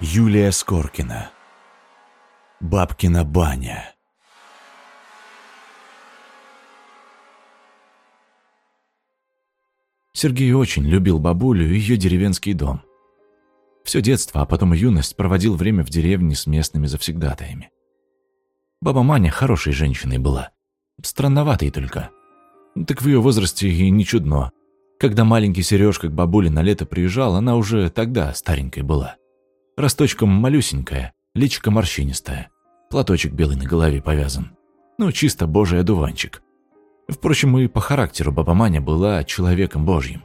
Юлия Скоркина. Бабкина баня. Сергей очень любил бабулю и ее деревенский дом. Все детство, а потом и юность проводил время в деревне с местными завсегдатаями. Баба Маня хорошей женщиной была. Странноватой только. Так в ее возрасте и не чудно. Когда маленький Сережка к бабуле на лето приезжал, она уже тогда старенькой была. Росточком малюсенькая, личико морщинистая. Платочек белый на голове повязан. Ну, чисто божий одуванчик. Впрочем, и по характеру баба Маня была человеком божьим.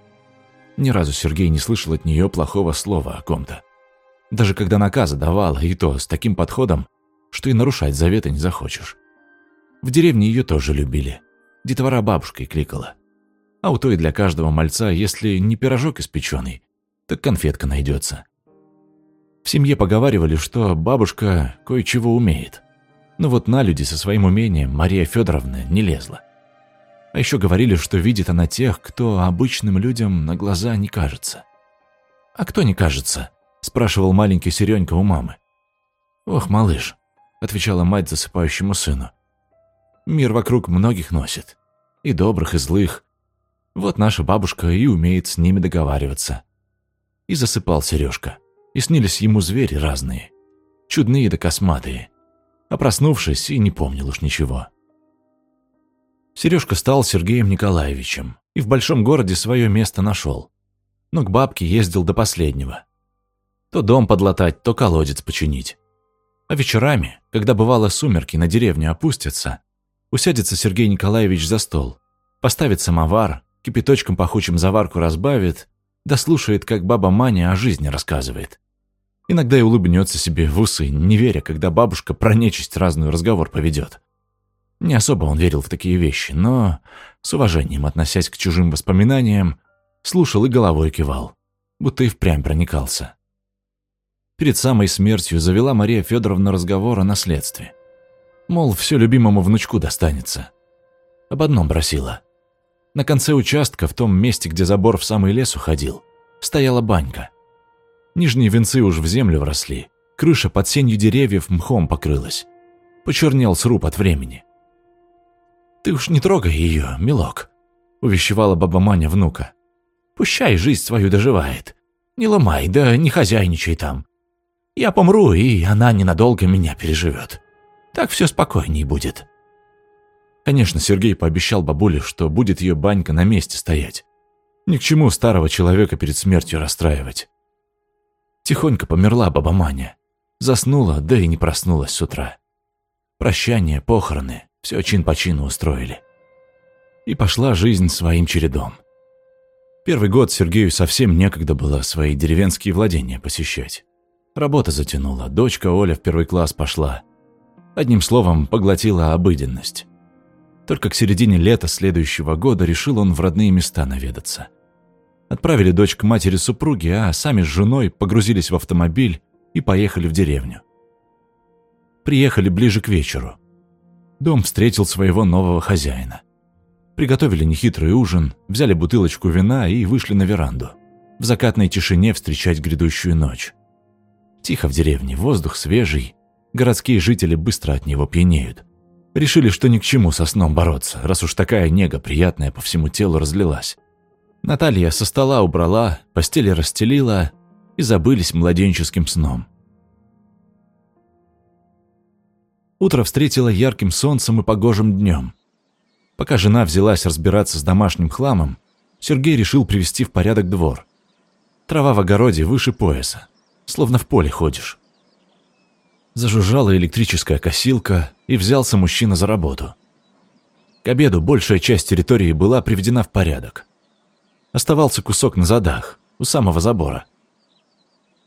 Ни разу Сергей не слышал от нее плохого слова о ком-то. Даже когда наказы давала, и то с таким подходом, что и нарушать заветы не захочешь. В деревне ее тоже любили. Детвора бабушкой кликала. А у той для каждого мальца, если не пирожок испеченный, так конфетка найдется. В семье поговаривали, что бабушка кое-чего умеет. Но вот на люди со своим умением Мария Федоровна не лезла. А еще говорили, что видит она тех, кто обычным людям на глаза не кажется. «А кто не кажется?» – спрашивал маленький Серенька у мамы. «Ох, малыш», – отвечала мать засыпающему сыну. «Мир вокруг многих носит. И добрых, и злых. Вот наша бабушка и умеет с ними договариваться». И засыпал Сережка. И снились ему звери разные. Чудные да косматые. А проснувшись, и не помнил уж ничего. Сережка стал Сергеем Николаевичем и в большом городе свое место нашел. Но к бабке ездил до последнего. То дом подлатать, то колодец починить. А вечерами, когда бывало сумерки на деревню опустятся, усядется Сергей Николаевич за стол, поставит самовар, кипяточком пахучим заварку разбавит, да слушает, как баба Маня о жизни рассказывает. Иногда и улыбнется себе в усы, не веря, когда бабушка про нечисть разную разговор поведет. Не особо он верил в такие вещи, но, с уважением относясь к чужим воспоминаниям, слушал и головой кивал, будто и впрямь проникался. Перед самой смертью завела Мария Федоровна разговор о наследстве. Мол, все любимому внучку достанется. Об одном просила. На конце участка, в том месте, где забор в самый лес уходил, стояла банька. Нижние венцы уж в землю вросли, крыша под сенью деревьев мхом покрылась. Почернел сруб от времени. «Ты уж не трогай ее, милок», — увещевала баба Маня внука. «Пущай жизнь свою доживает. Не ломай, да не хозяйничай там. Я помру, и она ненадолго меня переживет. Так все спокойней будет». Конечно, Сергей пообещал бабуле, что будет ее банька на месте стоять. Ни к чему старого человека перед смертью расстраивать. Тихонько померла баба Маня. Заснула, да и не проснулась с утра. Прощание, похороны, все чин по чину устроили. И пошла жизнь своим чередом. Первый год Сергею совсем некогда было свои деревенские владения посещать. Работа затянула, дочка Оля в первый класс пошла. Одним словом, поглотила обыденность. Только к середине лета следующего года решил он в родные места наведаться. Отправили дочь к матери супруги, а сами с женой погрузились в автомобиль и поехали в деревню. Приехали ближе к вечеру. Дом встретил своего нового хозяина. Приготовили нехитрый ужин, взяли бутылочку вина и вышли на веранду. В закатной тишине встречать грядущую ночь. Тихо в деревне, воздух свежий. Городские жители быстро от него пьянеют. Решили, что ни к чему со сном бороться, раз уж такая нега приятная по всему телу разлилась. Наталья со стола убрала, постели расстелила и забылись младенческим сном. Утро встретило ярким солнцем и погожим днем. Пока жена взялась разбираться с домашним хламом, Сергей решил привести в порядок двор. Трава в огороде выше пояса, словно в поле ходишь. Зажужжала электрическая косилка, и взялся мужчина за работу. К обеду большая часть территории была приведена в порядок. Оставался кусок на задах, у самого забора.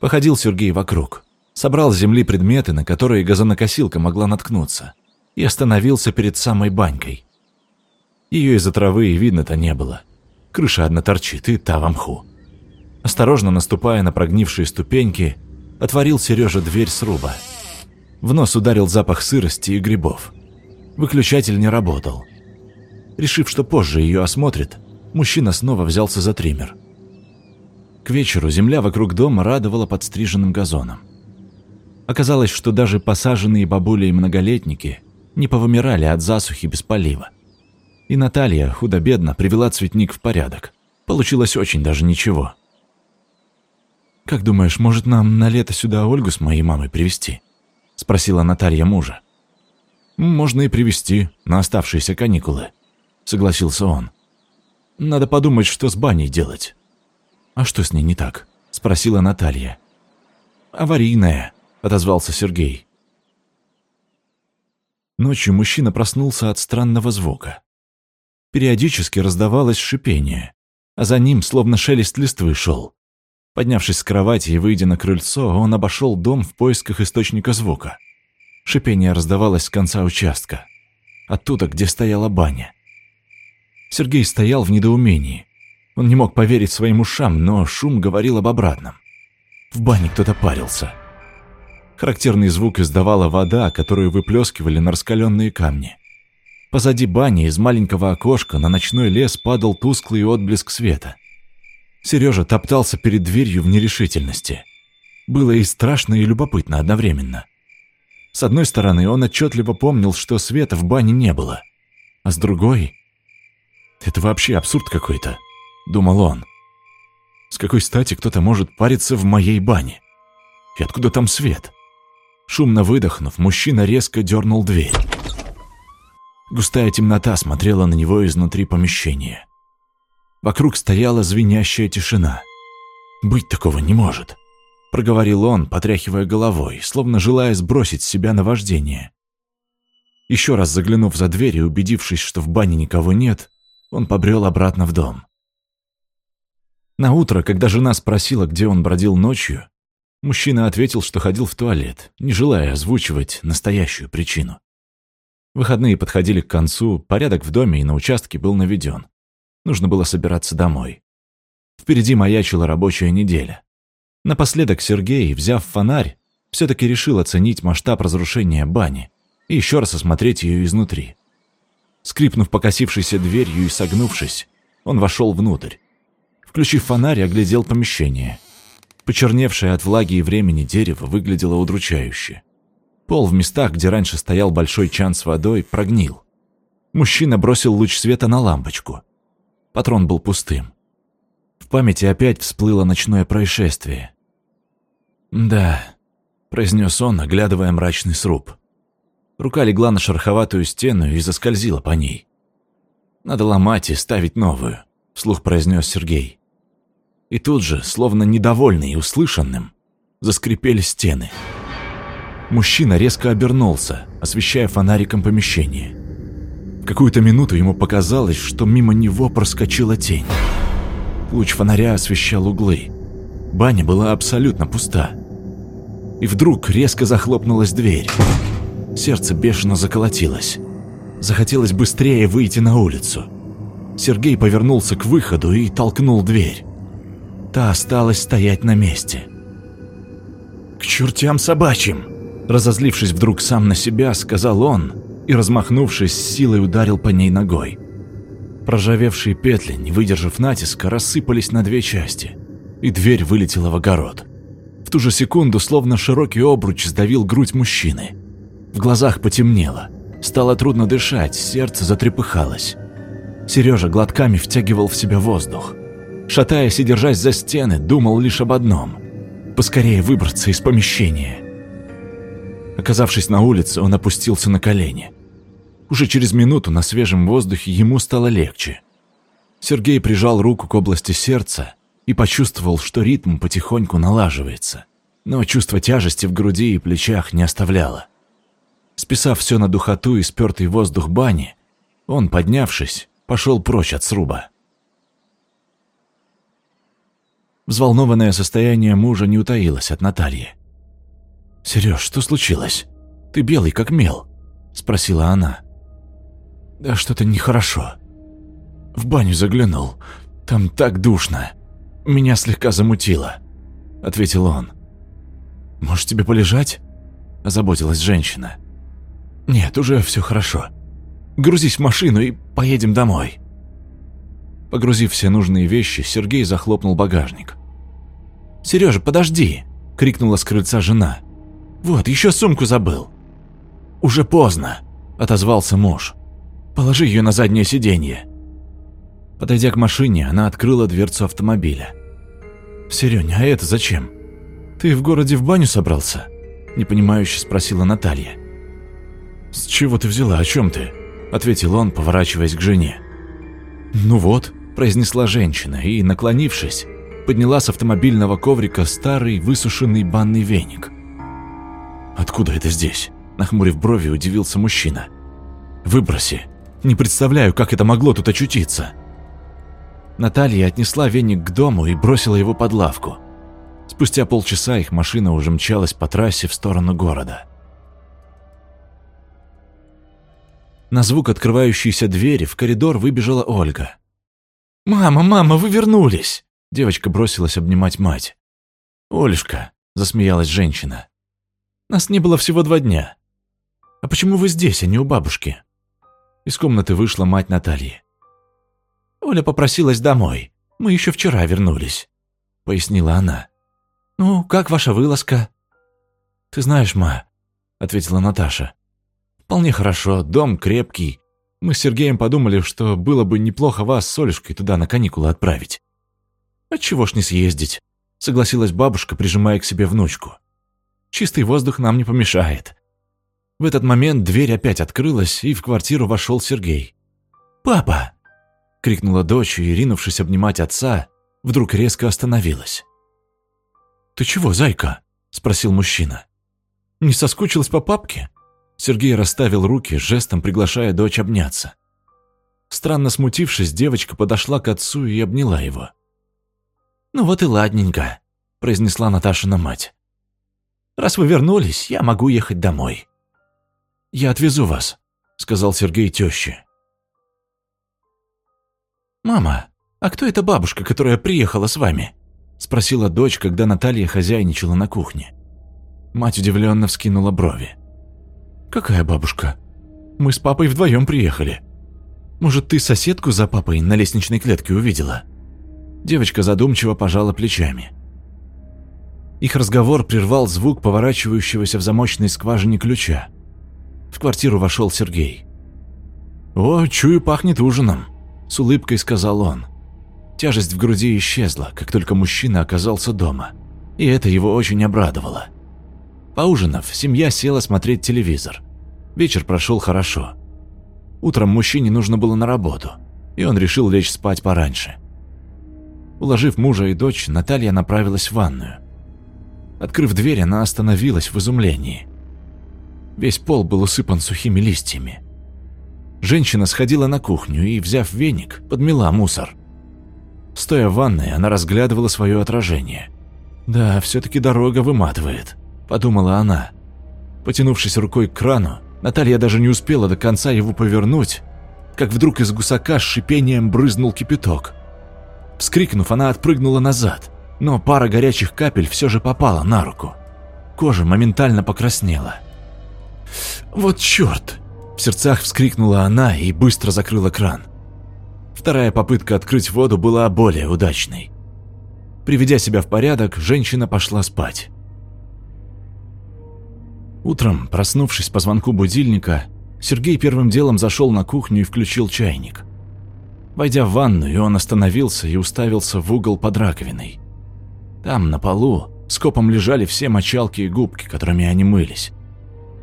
Походил Сергей вокруг собрал с земли предметы, на которые газонокосилка могла наткнуться, и остановился перед самой банькой. Ее из-за травы и видно-то не было. Крыша одна торчит, и та в мху. Осторожно наступая на прогнившие ступеньки, отворил Сережа дверь сруба. В нос ударил запах сырости и грибов. Выключатель не работал. Решив, что позже ее осмотрит, мужчина снова взялся за триммер. К вечеру земля вокруг дома радовала подстриженным газоном. Оказалось, что даже посаженные бабули и многолетники не повымирали от засухи без полива. И Наталья худо-бедно привела цветник в порядок. Получилось очень даже ничего. «Как думаешь, может нам на лето сюда Ольгу с моей мамой привезти?» – спросила Наталья мужа. «Можно и привезти на оставшиеся каникулы», – согласился он. «Надо подумать, что с баней делать». «А что с ней не так?» – спросила Наталья. «Аварийная», – отозвался Сергей. Ночью мужчина проснулся от странного звука. Периодически раздавалось шипение, а за ним словно шелест листвы шел. Поднявшись с кровати и выйдя на крыльцо, он обошел дом в поисках источника звука. Шипение раздавалось с конца участка, оттуда, где стояла баня. Сергей стоял в недоумении. Он не мог поверить своим ушам, но шум говорил об обратном. В бане кто-то парился. Характерный звук издавала вода, которую выплескивали на раскаленные камни. Позади бани из маленького окошка на ночной лес падал тусклый отблеск света. Сережа топтался перед дверью в нерешительности. Было и страшно, и любопытно одновременно. С одной стороны, он отчетливо помнил, что света в бане не было. А с другой... «Это вообще абсурд какой-то», — думал он. «С какой стати кто-то может париться в моей бане? И откуда там свет?» Шумно выдохнув, мужчина резко дернул дверь. Густая темнота смотрела на него изнутри помещения. Вокруг стояла звенящая тишина. «Быть такого не может», — проговорил он, потряхивая головой, словно желая сбросить с себя наваждение. Еще раз заглянув за дверь и убедившись, что в бане никого нет, он побрел обратно в дом. На утро, когда жена спросила, где он бродил ночью, мужчина ответил, что ходил в туалет, не желая озвучивать настоящую причину. Выходные подходили к концу, порядок в доме и на участке был наведен. Нужно было собираться домой. Впереди маячила рабочая неделя. Напоследок Сергей, взяв фонарь, все-таки решил оценить масштаб разрушения бани и еще раз осмотреть ее изнутри. Скрипнув покосившейся дверью и согнувшись, он вошел внутрь. Включив фонарь, оглядел помещение. Почерневшее от влаги и времени дерево выглядело удручающе. Пол в местах, где раньше стоял большой чан с водой, прогнил. Мужчина бросил луч света на лампочку. Патрон был пустым. В памяти опять всплыло ночное происшествие. «Да», — произнес он, оглядывая мрачный сруб. Рука легла на шероховатую стену и заскользила по ней. «Надо ломать и ставить новую», — вслух произнес Сергей. И тут же, словно недовольный и услышанным, заскрипели стены. Мужчина резко обернулся, освещая фонариком помещение какую-то минуту ему показалось, что мимо него проскочила тень. Луч фонаря освещал углы. Баня была абсолютно пуста. И вдруг резко захлопнулась дверь. Сердце бешено заколотилось. Захотелось быстрее выйти на улицу. Сергей повернулся к выходу и толкнул дверь. Та осталась стоять на месте. «К чертям собачьим!» Разозлившись вдруг сам на себя, сказал он и, размахнувшись, силой ударил по ней ногой. Прожавевшие петли, не выдержав натиска, рассыпались на две части, и дверь вылетела в огород. В ту же секунду, словно широкий обруч, сдавил грудь мужчины. В глазах потемнело, стало трудно дышать, сердце затрепыхалось. Сережа глотками втягивал в себя воздух. Шатаясь и держась за стены, думал лишь об одном – поскорее выбраться из помещения. Оказавшись на улице, он опустился на колени. Уже через минуту на свежем воздухе ему стало легче. Сергей прижал руку к области сердца и почувствовал, что ритм потихоньку налаживается. Но чувство тяжести в груди и плечах не оставляло. Списав все на духоту и спертый воздух бани, он, поднявшись, пошел прочь от сруба. Взволнованное состояние мужа не утаилось от Натальи. «Сереж, что случилось? Ты белый, как мел», — спросила она. «Да что-то нехорошо. В баню заглянул. Там так душно. Меня слегка замутило», — ответил он. «Может, тебе полежать?» — озаботилась женщина. «Нет, уже все хорошо. Грузись в машину и поедем домой». Погрузив все нужные вещи, Сергей захлопнул багажник. «Сережа, подожди!» — крикнула с крыльца жена. Вот, еще сумку забыл». «Уже поздно», – отозвался муж. «Положи ее на заднее сиденье». Подойдя к машине, она открыла дверцу автомобиля. «Серёнь, а это зачем? Ты в городе в баню собрался?» – непонимающе спросила Наталья. «С чего ты взяла? О чем ты?» – ответил он, поворачиваясь к жене. «Ну вот», – произнесла женщина и, наклонившись, подняла с автомобильного коврика старый высушенный банный веник. «Откуда это здесь?» – нахмурив брови, удивился мужчина. «Выброси. Не представляю, как это могло тут очутиться». Наталья отнесла веник к дому и бросила его под лавку. Спустя полчаса их машина уже мчалась по трассе в сторону города. На звук открывающейся двери в коридор выбежала Ольга. «Мама, мама, вы вернулись!» Девочка бросилась обнимать мать. «Олюшка», — засмеялась женщина, — «нас не было всего два дня. А почему вы здесь, а не у бабушки?» Из комнаты вышла мать Натальи. «Оля попросилась домой. Мы еще вчера вернулись», — пояснила она. «Ну, как ваша вылазка?» «Ты знаешь, ма», — ответила Наташа. «Вполне хорошо, дом крепкий. Мы с Сергеем подумали, что было бы неплохо вас с Олюшкой туда на каникулы отправить». «Отчего ж не съездить?» — согласилась бабушка, прижимая к себе внучку. «Чистый воздух нам не помешает». В этот момент дверь опять открылась, и в квартиру вошел Сергей. «Папа!» — крикнула дочь и, ринувшись обнимать отца, вдруг резко остановилась. «Ты чего, зайка?» — спросил мужчина. «Не соскучилась по папке?» Сергей расставил руки, жестом приглашая дочь обняться. Странно смутившись, девочка подошла к отцу и обняла его. «Ну вот и ладненько», — произнесла Наташина мать. «Раз вы вернулись, я могу ехать домой». «Я отвезу вас», — сказал Сергей тёще. «Мама, а кто эта бабушка, которая приехала с вами?» — спросила дочь, когда Наталья хозяйничала на кухне. Мать удивленно вскинула брови. «Какая бабушка? Мы с папой вдвоем приехали. Может, ты соседку за папой на лестничной клетке увидела?» Девочка задумчиво пожала плечами. Их разговор прервал звук поворачивающегося в замочной скважине ключа. В квартиру вошел Сергей. «О, чую, пахнет ужином», — с улыбкой сказал он. Тяжесть в груди исчезла, как только мужчина оказался дома, и это его очень обрадовало. Поужинав, семья села смотреть телевизор. Вечер прошел хорошо. Утром мужчине нужно было на работу, и он решил лечь спать пораньше. Уложив мужа и дочь, Наталья направилась в ванную. Открыв дверь, она остановилась в изумлении. Весь пол был усыпан сухими листьями. Женщина сходила на кухню и, взяв веник, подмела мусор. Стоя в ванной, она разглядывала свое отражение. «Да, все-таки дорога выматывает», – подумала она. Потянувшись рукой к крану, Наталья даже не успела до конца его повернуть, как вдруг из гусака с шипением брызнул кипяток. Вскрикнув, она отпрыгнула назад, но пара горячих капель все же попала на руку. Кожа моментально покраснела. «Вот черт!» – в сердцах вскрикнула она и быстро закрыла кран. Вторая попытка открыть воду была более удачной. Приведя себя в порядок, женщина пошла спать. Утром, проснувшись по звонку будильника, Сергей первым делом зашел на кухню и включил чайник. Войдя в ванную, он остановился и уставился в угол под раковиной. Там, на полу, скопом лежали все мочалки и губки, которыми они мылись.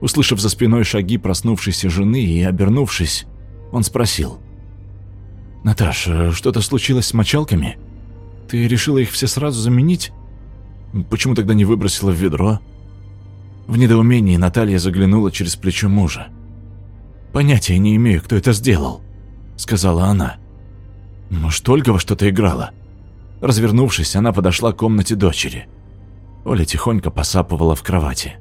Услышав за спиной шаги проснувшейся жены и обернувшись, он спросил. «Наташа, что-то случилось с мочалками? Ты решила их все сразу заменить? Почему тогда не выбросила в ведро?» В недоумении Наталья заглянула через плечо мужа. «Понятия не имею, кто это сделал», — сказала она. Может, Ольга во что-то играла? Развернувшись, она подошла к комнате дочери. Оля тихонько посапывала в кровати.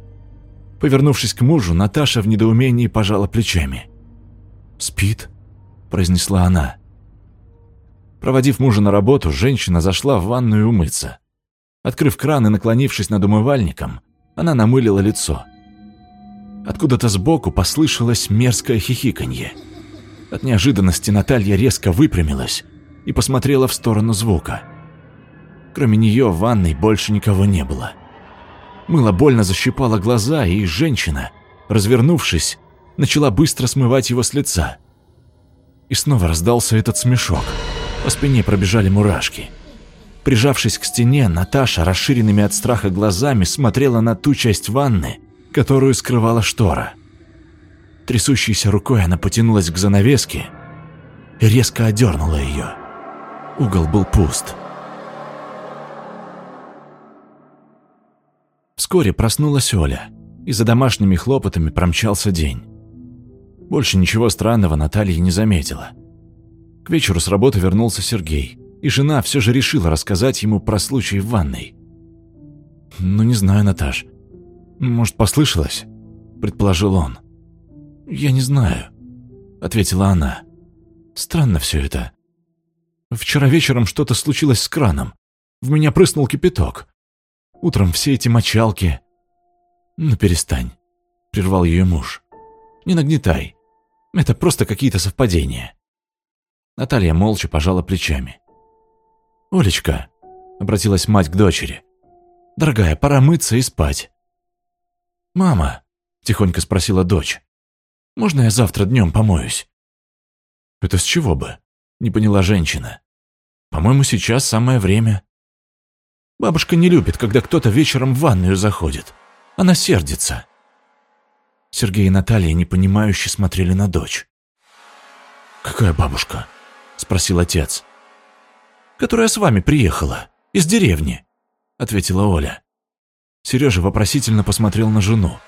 Повернувшись к мужу, Наташа в недоумении пожала плечами. «Спит?» – произнесла она. Проводив мужа на работу, женщина зашла в ванную умыться. Открыв кран и наклонившись над умывальником, она намылила лицо. Откуда-то сбоку послышалось мерзкое хихиканье. От неожиданности Наталья резко выпрямилась и посмотрела в сторону звука. Кроме нее в ванной больше никого не было. Мыло больно защипало глаза, и женщина, развернувшись, начала быстро смывать его с лица. И снова раздался этот смешок. По спине пробежали мурашки. Прижавшись к стене, Наташа расширенными от страха глазами смотрела на ту часть ванны, которую скрывала штора. Трясущейся рукой она потянулась к занавеске и резко одернула ее. Угол был пуст. Вскоре проснулась Оля, и за домашними хлопотами промчался день. Больше ничего странного Наталья не заметила. К вечеру с работы вернулся Сергей, и жена все же решила рассказать ему про случай в ванной. «Ну, не знаю, Наташ. Может, послышалось?» – предположил он. «Я не знаю», – ответила она. «Странно все это. Вчера вечером что-то случилось с краном. В меня прыснул кипяток. Утром все эти мочалки...» «Ну, перестань», – прервал ее муж. «Не нагнетай. Это просто какие-то совпадения». Наталья молча пожала плечами. «Олечка», — обратилась мать к дочери, — «дорогая, пора мыться и спать». «Мама», — тихонько спросила дочь, — «можно я завтра днем помоюсь?» «Это с чего бы?» — не поняла женщина. «По-моему, сейчас самое время». «Бабушка не любит, когда кто-то вечером в ванную заходит. Она сердится». Сергей и Наталья непонимающе смотрели на дочь. «Какая бабушка?» – спросил отец которая с вами приехала, из деревни», — ответила Оля. Сережа вопросительно посмотрел на жену.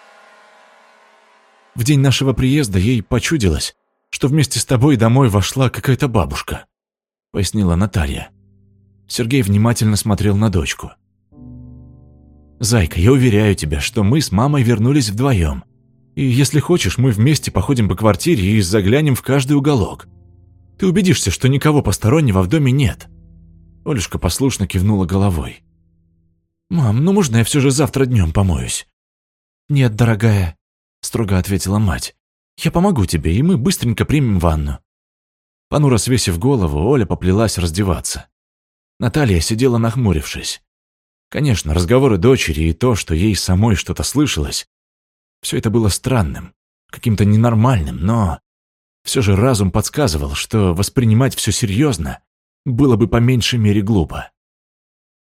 «В день нашего приезда ей почудилось, что вместе с тобой домой вошла какая-то бабушка», — пояснила Наталья. Сергей внимательно смотрел на дочку. «Зайка, я уверяю тебя, что мы с мамой вернулись вдвоем. И если хочешь, мы вместе походим по квартире и заглянем в каждый уголок. Ты убедишься, что никого постороннего в доме нет. Олюшка послушно кивнула головой. «Мам, ну можно я все же завтра днем помоюсь?» «Нет, дорогая», — строго ответила мать. «Я помогу тебе, и мы быстренько примем ванну». Понуро свесив голову, Оля поплелась раздеваться. Наталья сидела нахмурившись. Конечно, разговоры дочери и то, что ей самой что-то слышалось, все это было странным, каким-то ненормальным, но все же разум подсказывал, что воспринимать все серьезно было бы по меньшей мере глупо.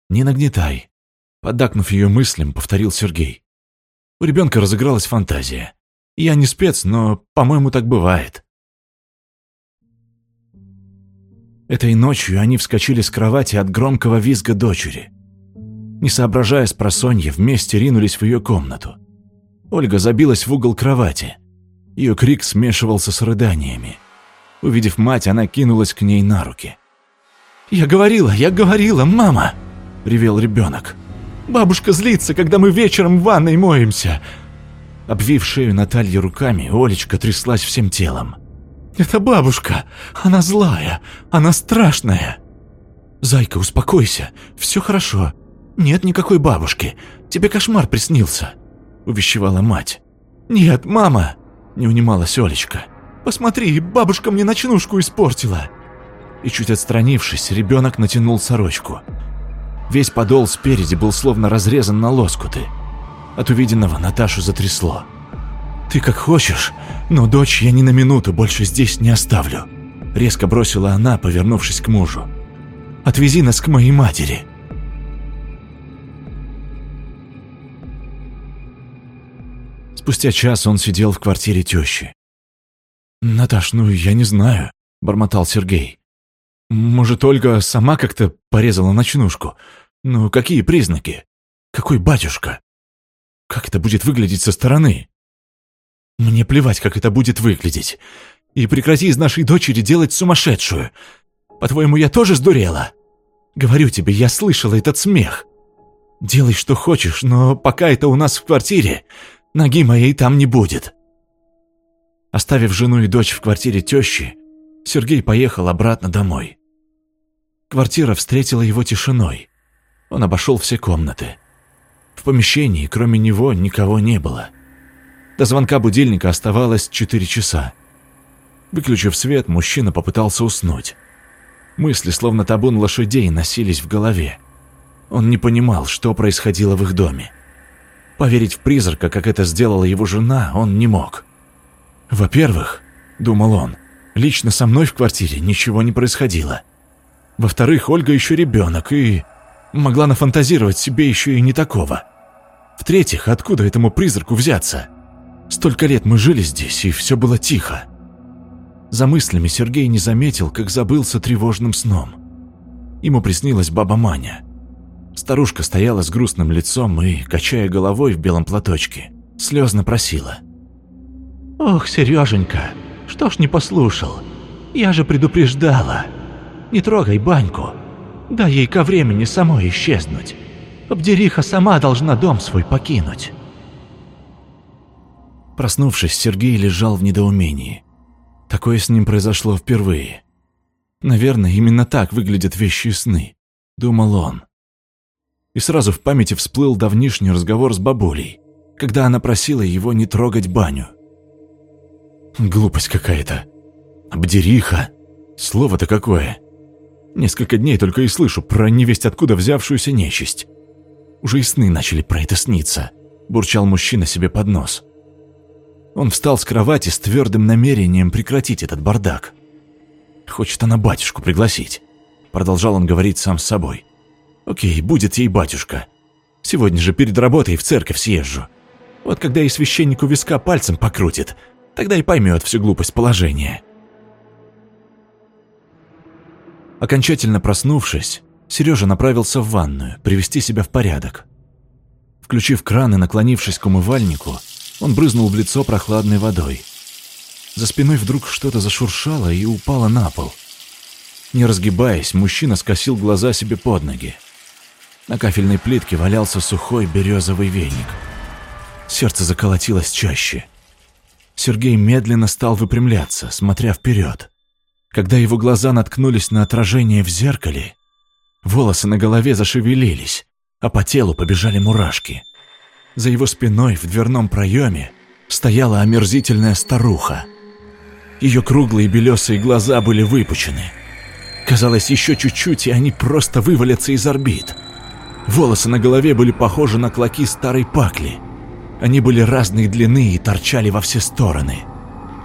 «Не нагнетай», — поддакнув ее мыслям, повторил Сергей. У ребенка разыгралась фантазия. Я не спец, но, по-моему, так бывает. Этой ночью они вскочили с кровати от громкого визга дочери. Не соображая с просонья, вместе ринулись в ее комнату. Ольга забилась в угол кровати. Ее крик смешивался с рыданиями. Увидев мать, она кинулась к ней на руки. «Я говорила, я говорила, мама!» – ревел ребенок. «Бабушка злится, когда мы вечером в ванной моемся!» Обвив шею Натальи руками, Олечка тряслась всем телом. «Это бабушка! Она злая! Она страшная!» «Зайка, успокойся! Все хорошо! Нет никакой бабушки! Тебе кошмар приснился!» – увещевала мать. «Нет, мама!» – не унималась Олечка. «Посмотри, бабушка мне ночнушку испортила!» И, чуть отстранившись, ребенок натянул сорочку. Весь подол спереди был словно разрезан на лоскуты. От увиденного Наташу затрясло. «Ты как хочешь, но дочь я ни на минуту больше здесь не оставлю», — резко бросила она, повернувшись к мужу. «Отвези нас к моей матери». Спустя час он сидел в квартире тещи. «Наташ, ну я не знаю», — бормотал Сергей. Может, Ольга сама как-то порезала ночнушку? Ну, какие признаки? Какой батюшка? Как это будет выглядеть со стороны? Мне плевать, как это будет выглядеть. И прекрати из нашей дочери делать сумасшедшую. По-твоему, я тоже сдурела? Говорю тебе, я слышала этот смех. Делай, что хочешь, но пока это у нас в квартире, ноги моей там не будет. Оставив жену и дочь в квартире тещи, Сергей поехал обратно домой. Квартира встретила его тишиной. Он обошел все комнаты. В помещении, кроме него, никого не было. До звонка будильника оставалось 4 часа. Выключив свет, мужчина попытался уснуть. Мысли, словно табун лошадей, носились в голове. Он не понимал, что происходило в их доме. Поверить в призрака, как это сделала его жена, он не мог. Во-первых, думал он, лично со мной в квартире ничего не происходило. Во-вторых, Ольга еще ребенок и могла нафантазировать себе еще и не такого. В-третьих, откуда этому призраку взяться? Столько лет мы жили здесь, и все было тихо. За мыслями Сергей не заметил, как забылся тревожным сном. Ему приснилась баба Маня. Старушка стояла с грустным лицом и, качая головой в белом платочке, слезно просила. «Ох, Сереженька, что ж не послушал? Я же предупреждала. Не трогай баньку. Дай ей ко времени самой исчезнуть. Обдериха сама должна дом свой покинуть». Проснувшись, Сергей лежал в недоумении. Такое с ним произошло впервые. Наверное, именно так выглядят вещи сны, думал он. И сразу в памяти всплыл давнишний разговор с бабулей, когда она просила его не трогать баню. Глупость какая-то. Обдериха. Слово-то какое. Несколько дней только и слышу про невесть откуда взявшуюся нечисть. Уже и сны начали про это сниться, бурчал мужчина себе под нос. Он встал с кровати с твердым намерением прекратить этот бардак. «Хочет она батюшку пригласить», — продолжал он говорить сам с собой. «Окей, будет ей батюшка. Сегодня же перед работой в церковь съезжу. Вот когда и священнику виска пальцем покрутит, тогда и поймет всю глупость положения». Окончательно проснувшись, Сережа направился в ванную, привести себя в порядок. Включив кран и наклонившись к умывальнику, он брызнул в лицо прохладной водой. За спиной вдруг что-то зашуршало и упало на пол. Не разгибаясь, мужчина скосил глаза себе под ноги. На кафельной плитке валялся сухой березовый веник. Сердце заколотилось чаще. Сергей медленно стал выпрямляться, смотря вперед. Когда его глаза наткнулись на отражение в зеркале, волосы на голове зашевелились, а по телу побежали мурашки. За его спиной в дверном проеме стояла омерзительная старуха. Ее круглые белесые глаза были выпучены. Казалось, еще чуть-чуть, и они просто вывалятся из орбит. Волосы на голове были похожи на клоки старой пакли. Они были разной длины и торчали во все стороны.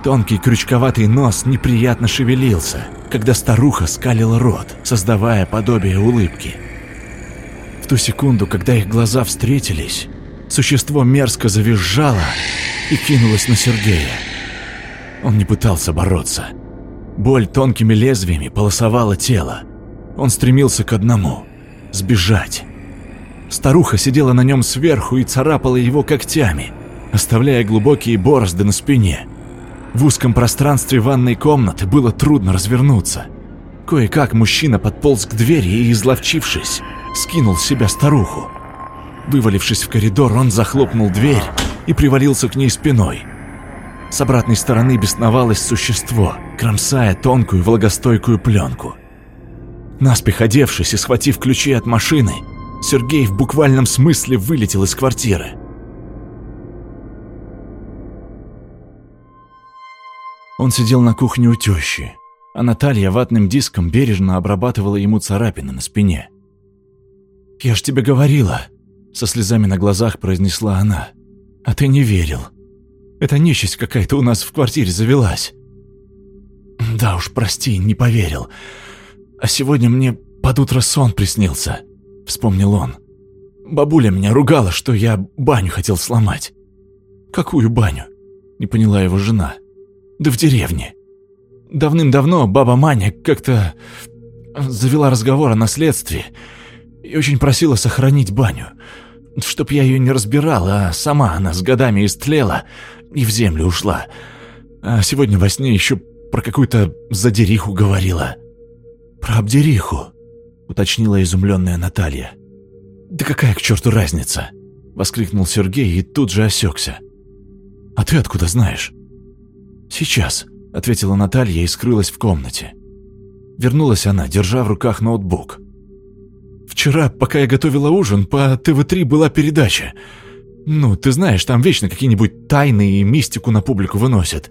Тонкий крючковатый нос неприятно шевелился, когда старуха скалила рот, создавая подобие улыбки. В ту секунду, когда их глаза встретились, Существо мерзко завизжало и кинулось на Сергея. Он не пытался бороться. Боль тонкими лезвиями полосовала тело. Он стремился к одному — сбежать. Старуха сидела на нем сверху и царапала его когтями, оставляя глубокие борозды на спине. В узком пространстве ванной комнаты было трудно развернуться. Кое-как мужчина подполз к двери и, изловчившись, скинул с себя старуху. Вывалившись в коридор, он захлопнул дверь и привалился к ней спиной. С обратной стороны бесновалось существо, кромсая тонкую влагостойкую пленку. Наспех одевшись и схватив ключи от машины, Сергей в буквальном смысле вылетел из квартиры. Он сидел на кухне у тещи, а Наталья ватным диском бережно обрабатывала ему царапины на спине. «Я ж тебе говорила», со слезами на глазах произнесла она. «А ты не верил. Эта нечисть какая-то у нас в квартире завелась». «Да уж, прости, не поверил. А сегодня мне под утро сон приснился», — вспомнил он. «Бабуля меня ругала, что я баню хотел сломать». «Какую баню?» — не поняла его жена. «Да в деревне. Давным-давно баба Маня как-то завела разговор о наследстве и очень просила сохранить баню чтоб я ее не разбирал, а сама она с годами истлела и в землю ушла. А сегодня во сне еще про какую-то задериху говорила. Про обдериху, уточнила изумленная Наталья. Да какая к черту разница? воскликнул Сергей и тут же осекся. А ты откуда знаешь? Сейчас, ответила Наталья и скрылась в комнате. Вернулась она, держа в руках ноутбук. Вчера, пока я готовила ужин, по ТВ-3 была передача. Ну, ты знаешь, там вечно какие-нибудь тайны и мистику на публику выносят.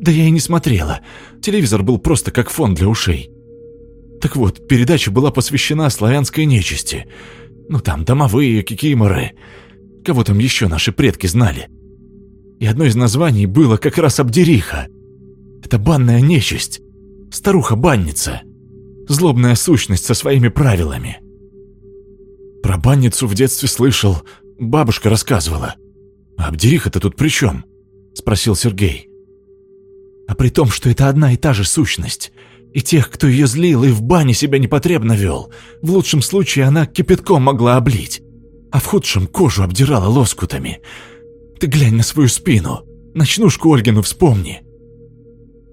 Да я и не смотрела. Телевизор был просто как фон для ушей. Так вот, передача была посвящена славянской нечисти. Ну там, домовые, кикиморы. Кого там еще наши предки знали? И одно из названий было как раз Абдериха. Это банная нечисть, старуха-банница, злобная сущность со своими правилами. Про банницу в детстве слышал, бабушка рассказывала. «А Абдериха-то тут при чем?» – спросил Сергей. «А при том, что это одна и та же сущность – и тех, кто ее злил и в бане себя непотребно вел. В лучшем случае она кипятком могла облить, а в худшем кожу обдирала лоскутами. Ты глянь на свою спину, ночнушку Ольгину вспомни.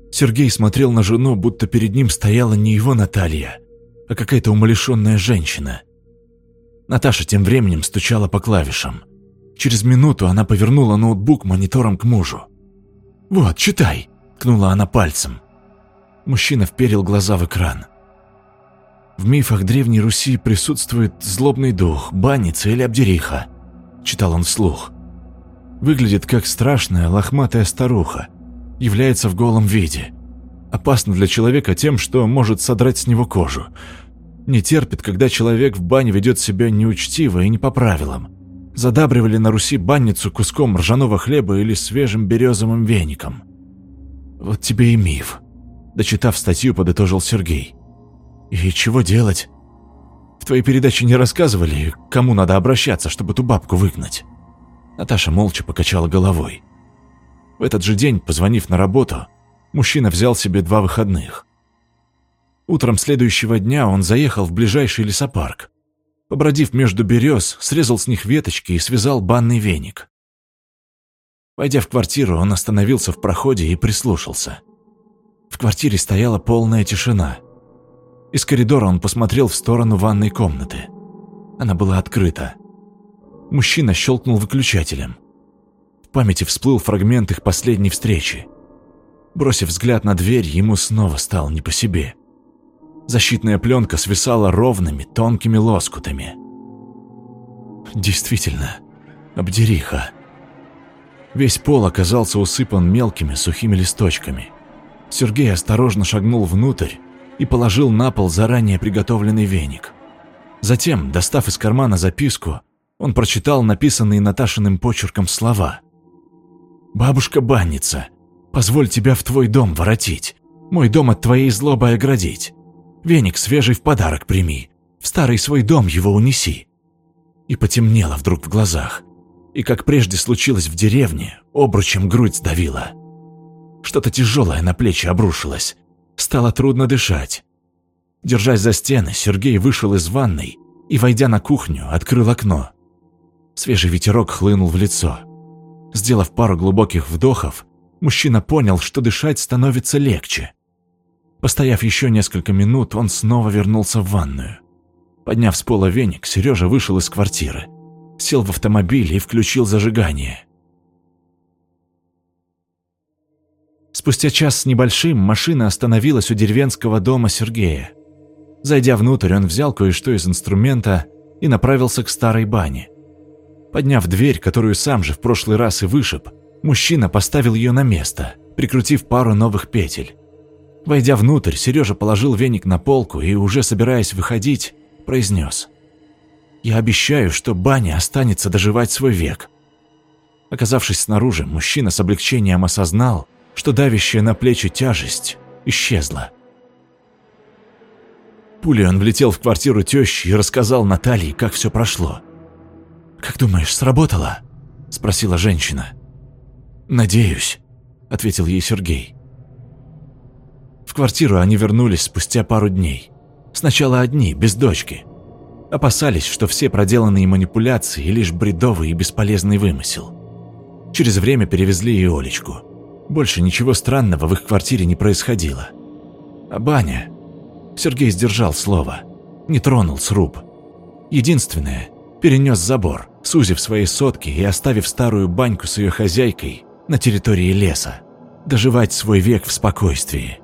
Сергей смотрел на жену, будто перед ним стояла не его Наталья, а какая-то умалишенная женщина. Наташа тем временем стучала по клавишам. Через минуту она повернула ноутбук монитором к мужу. «Вот, читай», — ткнула она пальцем. Мужчина вперил глаза в экран. В мифах Древней Руси присутствует злобный дух, банница или обдериха, читал он вслух. Выглядит как страшная лохматая старуха, является в голом виде. Опасно для человека тем, что может содрать с него кожу. Не терпит, когда человек в бане ведет себя неучтиво и не по правилам. Задабривали на Руси банницу куском ржаного хлеба или свежим березовым веником. Вот тебе и миф. Дочитав статью, подытожил Сергей. «И чего делать? В твоей передаче не рассказывали, кому надо обращаться, чтобы ту бабку выгнать?» Наташа молча покачала головой. В этот же день, позвонив на работу, мужчина взял себе два выходных. Утром следующего дня он заехал в ближайший лесопарк. Побродив между берез, срезал с них веточки и связал банный веник. Войдя в квартиру, он остановился в проходе и прислушался – в квартире стояла полная тишина. Из коридора он посмотрел в сторону ванной комнаты. Она была открыта. Мужчина щелкнул выключателем. В памяти всплыл фрагмент их последней встречи. Бросив взгляд на дверь, ему снова стало не по себе. Защитная пленка свисала ровными, тонкими лоскутами. Действительно, обдериха. Весь пол оказался усыпан мелкими сухими листочками – Сергей осторожно шагнул внутрь и положил на пол заранее приготовленный веник. Затем, достав из кармана записку, он прочитал написанные Наташиным почерком слова. «Бабушка-банница, позволь тебя в твой дом воротить, мой дом от твоей злобы оградить. Веник свежий в подарок прими, в старый свой дом его унеси». И потемнело вдруг в глазах, и, как прежде случилось в деревне, обручем грудь сдавило. Что-то тяжелое на плечи обрушилось. Стало трудно дышать. Держась за стены, Сергей вышел из ванной и, войдя на кухню, открыл окно. Свежий ветерок хлынул в лицо. Сделав пару глубоких вдохов, мужчина понял, что дышать становится легче. Постояв еще несколько минут, он снова вернулся в ванную. Подняв с пола веник, Сережа вышел из квартиры, сел в автомобиль и включил зажигание. Спустя час с небольшим машина остановилась у деревенского дома Сергея. Зайдя внутрь, он взял кое-что из инструмента и направился к старой бане. Подняв дверь, которую сам же в прошлый раз и вышиб, мужчина поставил ее на место, прикрутив пару новых петель. Войдя внутрь, Сережа положил веник на полку и, уже собираясь выходить, произнес. «Я обещаю, что баня останется доживать свой век». Оказавшись снаружи, мужчина с облегчением осознал, что давящая на плечи тяжесть исчезла. Пулей он влетел в квартиру тещи и рассказал Наталье, как все прошло. «Как думаешь, сработало?» – спросила женщина. «Надеюсь», – ответил ей Сергей. В квартиру они вернулись спустя пару дней. Сначала одни, без дочки. Опасались, что все проделанные манипуляции – лишь бредовый и бесполезный вымысел. Через время перевезли и Олечку – больше ничего странного в их квартире не происходило. А баня... Сергей сдержал слово. Не тронул сруб. Единственное, перенес забор, сузив свои сотки и оставив старую баньку с ее хозяйкой на территории леса. Доживать свой век в спокойствии.